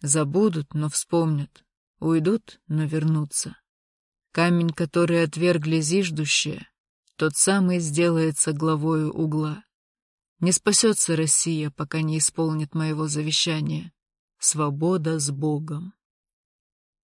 Забудут, но вспомнят. Уйдут, но вернутся. Камень, который отвергли зиждущие, тот самый сделается главою угла. Не спасется Россия, пока не исполнит моего завещания. Свобода с Богом.